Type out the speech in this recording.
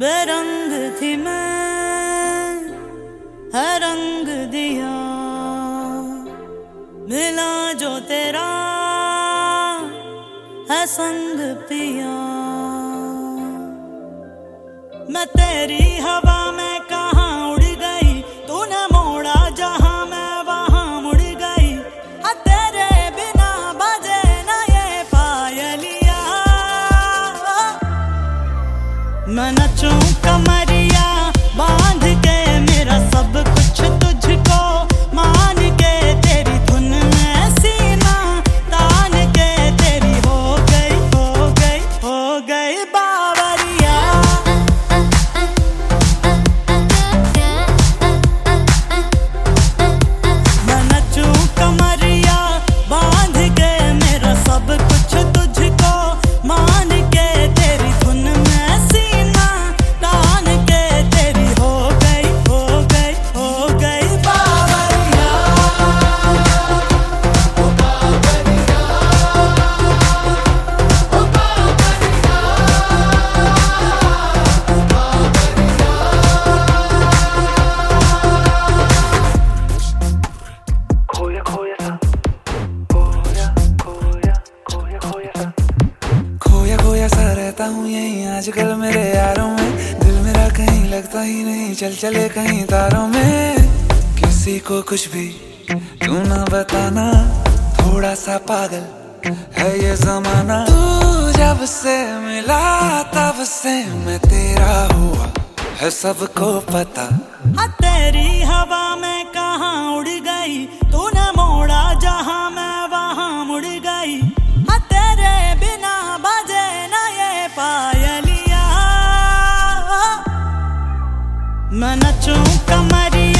बेरंग थी मैं, हर रंग दिया। मिला जो तेरा, है संग पिया। मैं तेरी हवा में मैं नचूं कमरिया बाँध के मेरा सब कुछ रहता हूँ यहीं, आजकल मेरे यारों में। दिल मेरा कहीं लगता ही नहीं, चल चले कहीं तारों में। किसी को कुछ भी तू ना बताना थोड़ा सा पागल है ये जमाना। तू जब से मिला, तब से मैं तेरा हुआ है सबको पता। हाँ तेरी हवा में कहा उड़ गई? तूने मैं नचूं कमरिया